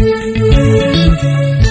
Huyu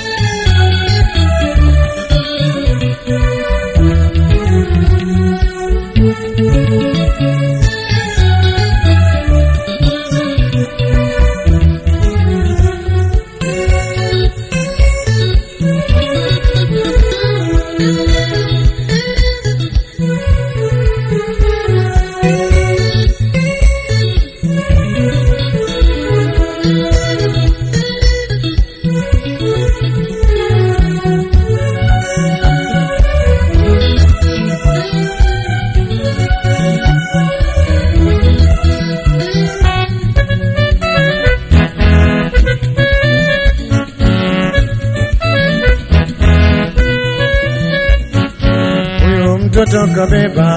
kabeba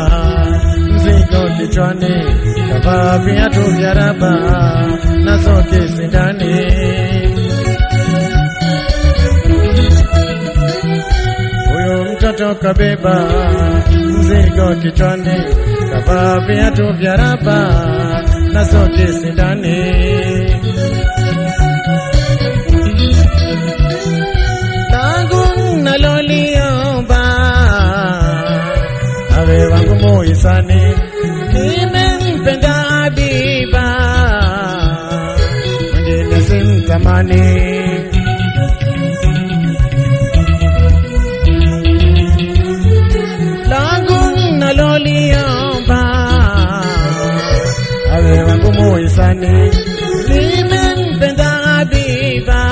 mzigo kichwani, kavaa viatu vya raba na soksi ndani. Huyu mtoto kabeba mzigo kichwani, kavaa viatu vya raba na soksi ndani. Muhisani, nimempenda Habiba, mwingine simtamani. langu naloliomba awe wangu muhisani, nimempenda Habiba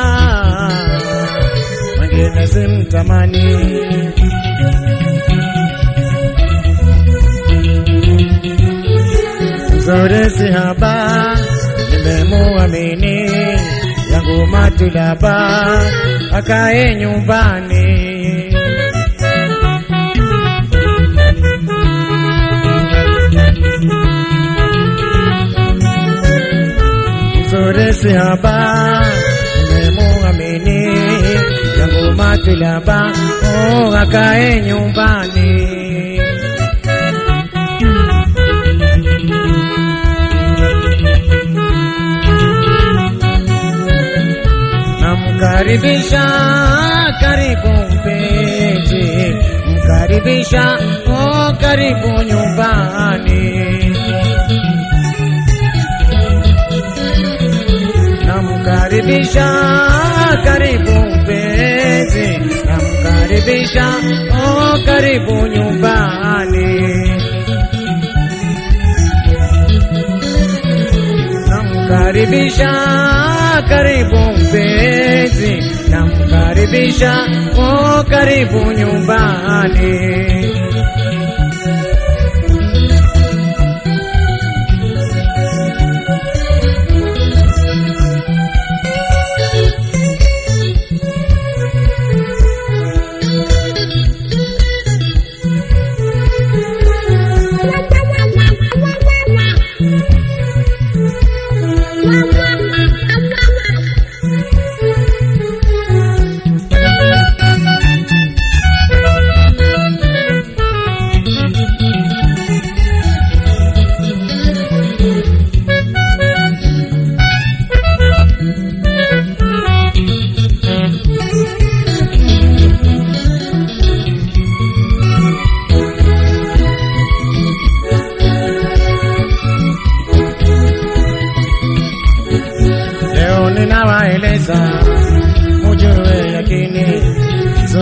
mwingine simtamani. Mzuri si haba, nimemuamini yangu matulaba, akae nyumbani. Mzuri si haba, nimemuamini yangu matulaba, oh, akae nyumbani. Namkaribisha karibu mpenzi, mkaribisha oh, karibu nyumbani. Namkaribisha karibu mpenzi, namkaribisha oh, karibu nyumbani. Namkaribisha karibu mpenzi, namkaribisha o, karibu nyumbani.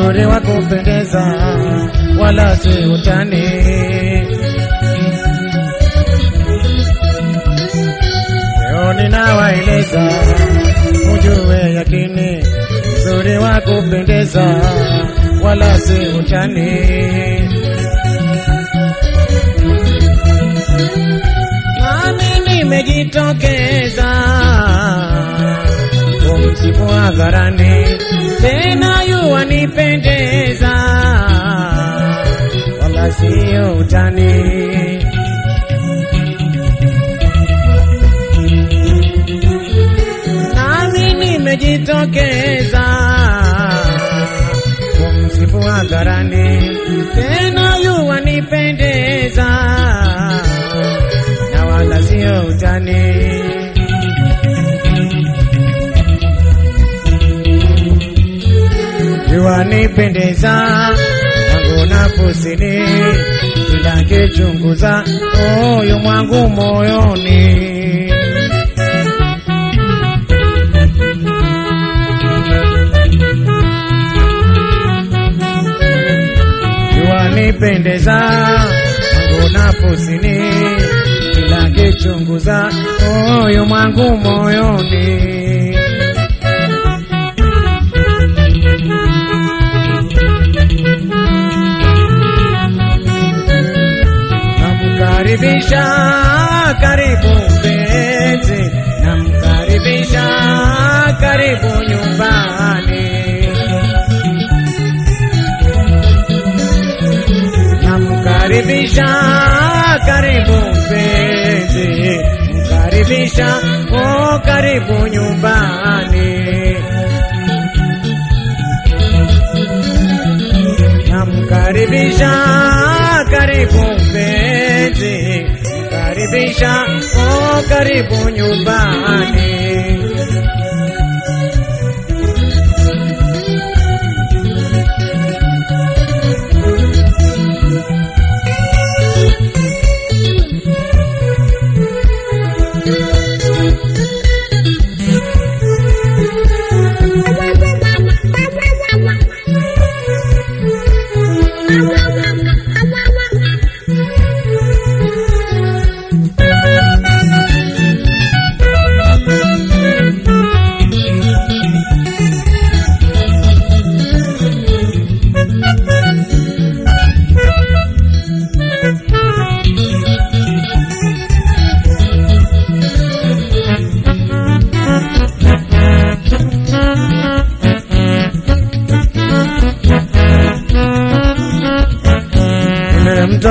Nzuri wa kupendeza, wala si utani. Leo ninawaeleza mujue yakini, uzuri wa kupendeza, wala si utani. nami nimejitokeza kumsifu hadharani, tena yuwanipendeza, wala sio utani. Nami nimejitokeza kumsifu hadharani, tena yuwanipendeza na wala sio utani. Wanipendeza wangu nafusini, kila kichunguza moyo mwangu moyoni. wanipendeza wangu nafusini, kila kichunguza moyo mwangu moyoni. Namkaribisha karibu mpenzi, namkaribisha karibu nyumbani. Namkaribisha karibu mpenzi, mkaribisha oh, karibu nyumbani. Namkaribisha karibu mpenzi, mkaribisha oh, karibu nyumbani.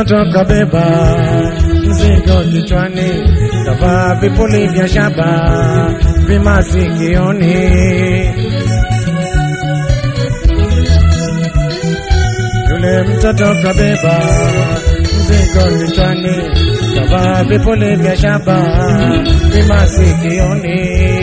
Yule mtoto kabeba mzigo kichwani, kavaa vipuli vya shaba vimasikioni. Yule mtoto kabeba mzigo kichwani, kavaa vipuli vya shaba vimasikioni.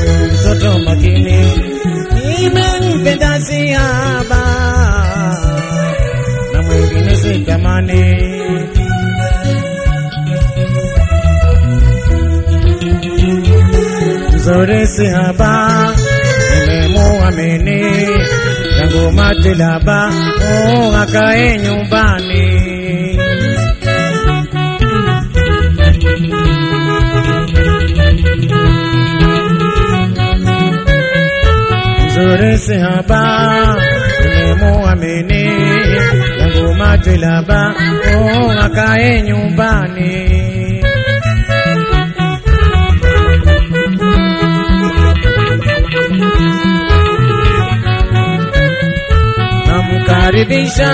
Huyu mtoto makini nimempenda sihaba na mwingine sitamani. Mzuri si haba, nimemuamini yangu matilaba, oh, akae nyumbani. Mzuri hapa haba, nimemuamini yangu laba oh, akae nyumbani. Namkaribisha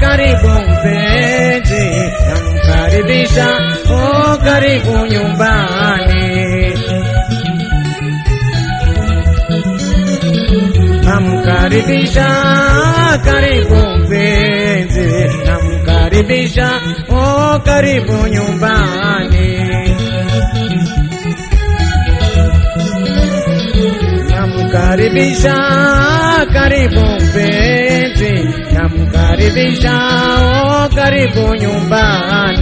karibu mpenzi, namkaribisha oh, karibu nyumbani. Namkaribisha karibu mpenzi, namkaribisha oh, karibu nyumbani. Namkaribisha karibu mpenzi, namkaribisha oh, karibu nyumbani.